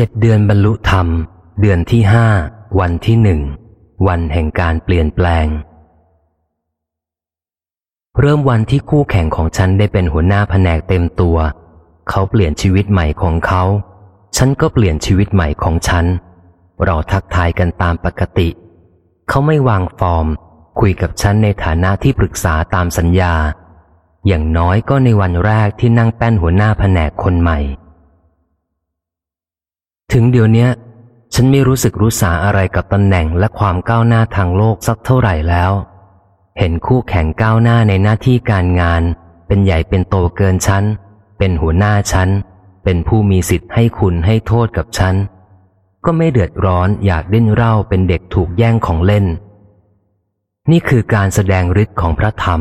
เจ็ดเดือนบรรลุธรรม เดือนที่ห้าวันที่หนึ่งวันแห่งการเปลี่ยนแปลง เริ่มวันที่คู่แข่งของฉันได้เป็นหัวหน้าแผนกเต็มตัว เขาเปลี่ยนชีวิตใหม่ของเขา ฉันก็เปลี่ยนชีวิตใหม่ของฉัน เราทักทายกันตามปกติ เขาไม่วางฟอร์ม คุยกับฉันในฐานะที่ปรึกษาตามสัญญา อย่างน้อยก็ในวันแรกที่นั่งแป้นหัวหน้าแผนกคนใหม่ ถึงเดี๋ยวนี้ฉันไม่รู้สึกรู้สาอะไรกับตำแหน่งและความก้าวหน้าทางโลกสักเท่าไหร่แล้ว เห็นคู่แข่งก้าวหน้าในหน้าที่การงาน เป็นใหญ่เป็นโตเกินฉัน เป็นหัวหน้าฉัน เป็นผู้มีสิทธิ์ให้คุณให้โทษกับฉัน ก็ไม่เดือดร้อนอยากเล่นเร่าเป็นเด็กถูกแย่งของเล่น นี่คือการแสดงฤทธิ์ของพระธรรม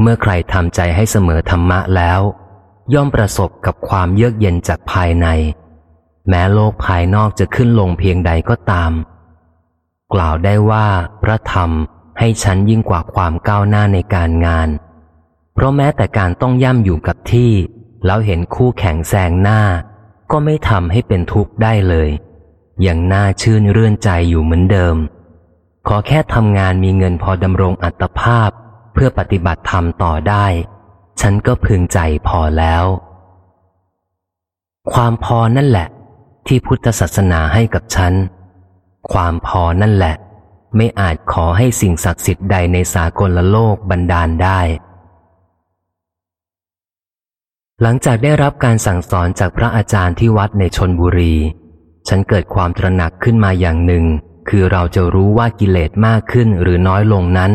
เมื่อใครทำใจให้เสมอธรรมะแล้ว ย่อมประสบกับความเยือกเย็นจากภายใน แม้โลกภายนอกจะขึ้นลงเพียงใดก็ตาม กล่าวได้ว่าพระธรรมให้ฉันยิ่งกว่าความก้าวหน้าในการงาน เพราะแม้แต่การต้องย่ำอยู่กับที่ แล้วเห็นคู่แข่งแซงหน้า ก็ไม่ทำให้เป็นทุกข์ได้เลยอย่างน่าชื่นเรื่อนใจอยู่เหมือนเดิม ขอแค่ทำงานมีเงินพอดำรงอัตภาพ เพื่อปฏิบัติธรรมต่อได้ ฉันก็พึงใจพอแล้ว ความพอนั่นแหละ ที่พุทธศาสนาให้กับฉัน ความพอนั่นแหละ ไม่อาจขอให้สิ่งศักดิ์สิทธิ์ใดในสากลโลกบันดาลได้ หลังจากได้รับการสั่งสอนจากพระอาจารย์ที่วัดในชนบุรี ฉันเกิดความตระหนักขึ้นมาอย่างหนึ่ง คือเราจะรู้ว่ากิเลสมากขึ้นหรือน้อยลงนั้น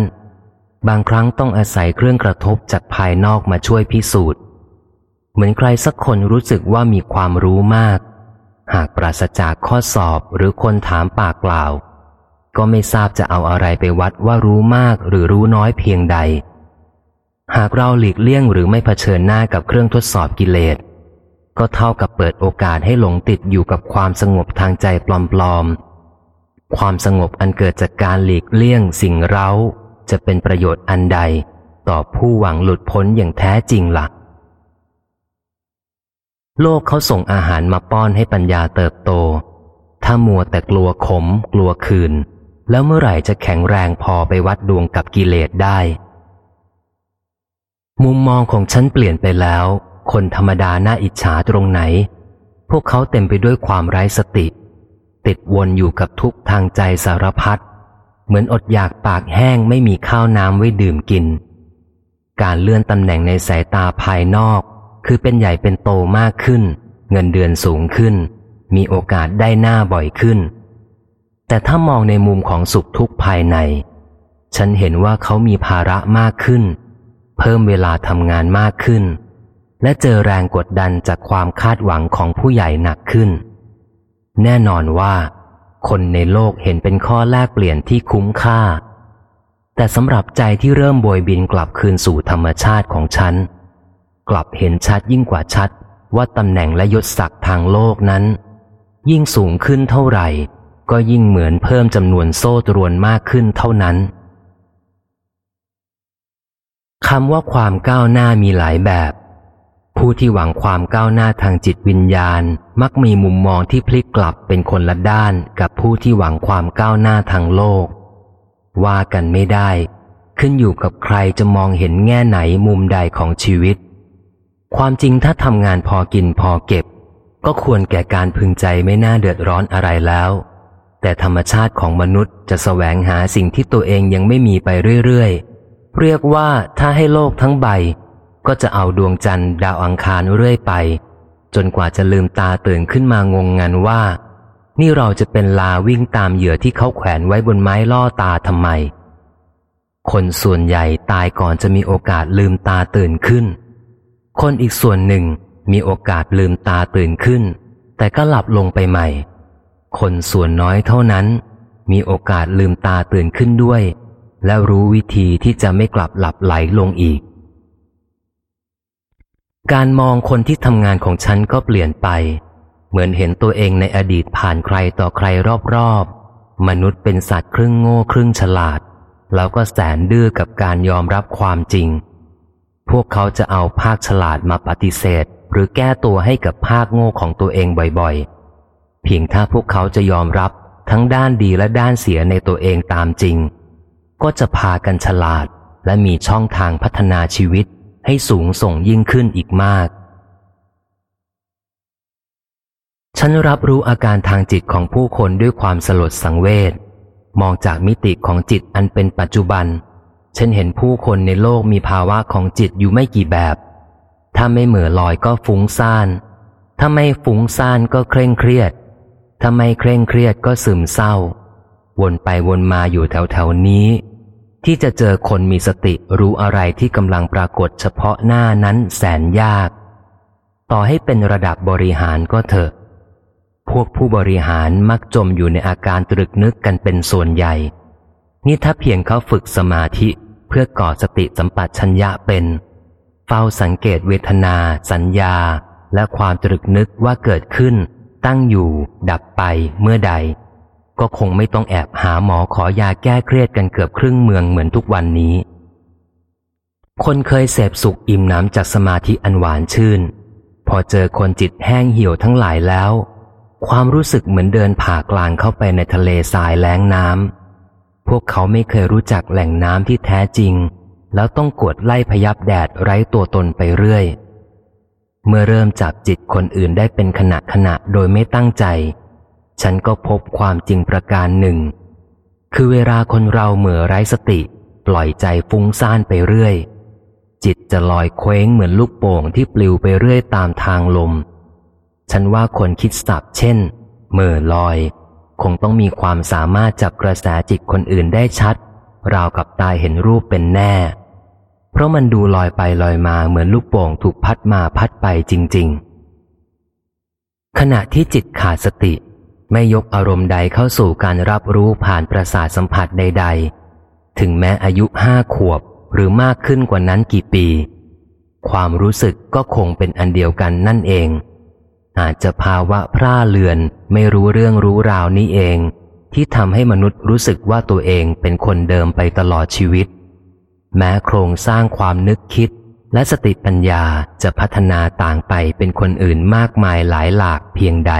บางครั้งต้องอาศัยเครื่องกระทบจากภายนอกมาช่วยพิสูจน์ เหมือนใครสักคนรู้สึกว่ามีความรู้มาก หากปราศจากข้อสอบหรือคนถามปากเปล่า ก็ไม่ทราบจะเอาอะไรไปวัดว่ารู้มากหรือรู้น้อยเพียงใด หากเราหลีกเลี่ยงหรือไม่เผชิญหน้ากับเครื่องทดสอบกิเลส ก็เท่ากับเปิดโอกาสให้หลงติดอยู่กับความสงบทางใจปลอมๆ ความสงบอันเกิดจากการหลีกเลี่ยงสิ่งเร้า จะเป็นประโยชน์อันใด ต่อผู้หวังหลุดพ้นอย่างแท้จริงละ่ะ โลกเขาส่งอาหารมาป้อนให้ปัญญาเติบโต ถ้ามัวแต่กลัวขม กลัวคืน แล้วเมื่อไหร่จะแข็งแรงพอไปวัดดวงกับกิเลสได้ มุมมองของฉันเปลี่ยนไปแล้ว คนธรรมดาน่าอิจฉาตรงไหน พวกเขาเต็มไปด้วยความไร้สติ ติดวนอยู่กับทุกทางใจสารพัดเหมือนอดอยากปากแห้งไม่มีข้าวน้ำไว้ดื่มกิน การเลื่อนตำแหน่งในสายตาภายนอก คือเป็นใหญ่เป็นโตมากขึ้น เงินเดือนสูงขึ้น มีโอกาสได้หน้าบ่อยขึ้น แต่ถ้ามองในมุมของสุขทุกข์ภายใน ฉันเห็นว่าเขามีภาระมากขึ้น เพิ่มเวลาทำงานมากขึ้น และเจอแรงกดดันจากความคาดหวังของผู้ใหญ่หนักขึ้น แน่นอนว่า คนในโลกเห็นเป็นข้อแลกเปลี่ยนที่คุ้มค่า แต่สำหรับใจที่เริ่มโบยบินกลับคืนสู่ธรรมชาติของฉัน กลับเห็นชัดยิ่งกว่าชัด ว่าตำแหน่งและยศศักดิ์ทางโลกนั้น ยิ่งสูงขึ้นเท่าไหร่ ก็ยิ่งเหมือนเพิ่มจำนวนโซ่ตรวนมากขึ้นเท่านั้นคำว่าความก้าวหน้ามีหลายแบบ ผู้ที่หวังความก้าวหน้าทางจิตวิญญาณ มักมีมุมมองที่พลิกกลับเป็นคนละด้านกับผู้ที่หวังความก้าวหน้าทางโลก ว่ากันไม่ได้ ขึ้นอยู่กับใครจะมองเห็นแง่ไหนมุมใดของชีวิต ความจริงถ้าทำงานพอกินพอเก็บ ก็ควรแก่การพึงใจไม่น่าเดือดร้อนอะไรแล้ว แต่ธรรมชาติของมนุษย์จะแสวงหาสิ่งที่ตัวเองยังไม่มีไปเรื่อยๆ เรียกว่าถ้าให้โลกทั้งใบ ก็จะเอาดวงจันทร์ดาวอังคารเรื่อยไป จนกว่าจะลืมตาตื่นขึ้นมางงงันว่า นี่เราจะเป็นลาวิ่งตามเหยื่อที่เขาแขวนไว้บนไม้ล่อตาทำไม คนส่วนใหญ่ตายก่อนจะมีโอกาสลืมตาตื่นขึ้น คนอีกส่วนหนึ่งมีโอกาสลืมตาตื่นขึ้น แต่ก็หลับลงไปใหม่ คนส่วนน้อยเท่านั้น มีโอกาสลืมตาตื่นขึ้นด้วย และรู้วิธีที่จะไม่กลับหลับไหลลงอีก การมองคนที่ทำงานของฉันก็เปลี่ยนไป เหมือนเห็นตัวเองในอดีตผ่านใครต่อใครรอบๆ มนุษย์เป็นสัตว์ครึ่งโง่ครึ่งฉลาด แล้วก็แสนดื้อกับการยอมรับความจริง พวกเขาจะเอาภาคฉลาดมาปฏิเสธ หรือแก้ตัวให้กับภาคโง่ของตัวเองบ่อยๆ เพียงถ้าพวกเขาจะยอมรับทั้งด้านดีและด้านเสียในตัวเองตามจริง ก็จะพากันฉลาดและมีช่องทางพัฒนาชีวิตให้สูงส่งยิ่งขึ้นอีกมาก ฉันรับรู้อาการทางจิตของผู้คนด้วยความสลดสังเวชมองจากมิติของจิตอันเป็นปัจจุบัน ฉันเห็นผู้คนในโลกมีภาวะของจิตอยู่ไม่กี่แบบ ถ้าไม่เหม่อลอยก็ฟุ้งซ่าน ถ้าไม่ฟุ้งซ่านก็เคร่งเครียด ถ้าไม่เคร่งเครียดก็ซึมเศร้า วนไปวนมาอยู่แถวแถวนี้ ที่จะเจอคนมีสติรู้อะไรที่กำลังปรากฏเฉพาะหน้านั้นแสนยาก ต่อให้เป็นระดับบริหารก็เถอะ พวกผู้บริหารมักจมอยู่ในอาการตรึกนึกกันเป็นส่วนใหญ่ นี่ถ้าเพียงเขาฝึกสมาธิเพื่อก่อสติสัมปชัญญะเป็น เฝ้าสังเกตเวทนา สัญญา และความตรึกนึกว่าเกิดขึ้น ตั้งอยู่ ดับไปเมื่อใด ก็คงไม่ต้องแอบหาหมอขอยาแก้เครียดกันเกือบครึ่งเมืองเหมือนทุกวันนี้ คนเคยเสพสุขอิ่มน้ำจากสมาธิอันหวานชื่น พอเจอคนจิตแห้งเหี่ยวทั้งหลายแล้ว ความรู้สึกเหมือนเดินผ่ากลางเข้าไปในทะเลทรายแล้งน้ำ วกเขาไม่เคยรู้จักแหล่งน้ำที่แท้จริง แล้วต้องกดไล่พยับแดดไร้ตัวตนไปเรื่อย เมื่อเริ่มจับจิตคนอื่นได้เป็นขณะขณะโดยไม่ตั้งใจ ฉันก็พบความจริงประการหนึ่ง คือเวลาคนเราเหมือไร้สติ ปล่อยใจฟุ้งซ่านไปเรื่อย จิตจะลอยเคว้งเหมือนลูกโป่งที่ปลิวไปเรื่อยตามทางลม ฉันว่าคนคิดสับเช่น เมื่อลอย คงต้องมีความสามารถจับกระแสจิตคนอื่นได้ชัด ราวกับตายเห็นรูปเป็นแน่ เพราะมันดูลอยไปลอยมาเหมือนลูกโป่งถูกพัดมาพัดไปจริง ๆ ขณะที่จิตขาดสติ ไม่ยกอารมณ์ใดเข้าสู่การรับรู้ผ่านประสาทสัมผัสใด ๆ ถึงแม้อายุห้าขวบหรือมากขึ้นกว่านั้นกี่ปี ความรู้สึกก็คงเป็นอันเดียวกันนั่นเอง อาจจะภาวะพร่าเลือนไม่รู้เรื่องรู้ราวนี้เอง ที่ทำให้มนุษย์รู้สึกว่าตัวเองเป็นคนเดิมไปตลอดชีวิต แม้โครงสร้างความนึกคิด และสติปัญญาจะพัฒนาต่างไปเป็นคนอื่นมากมายหลายหลากเพียงใด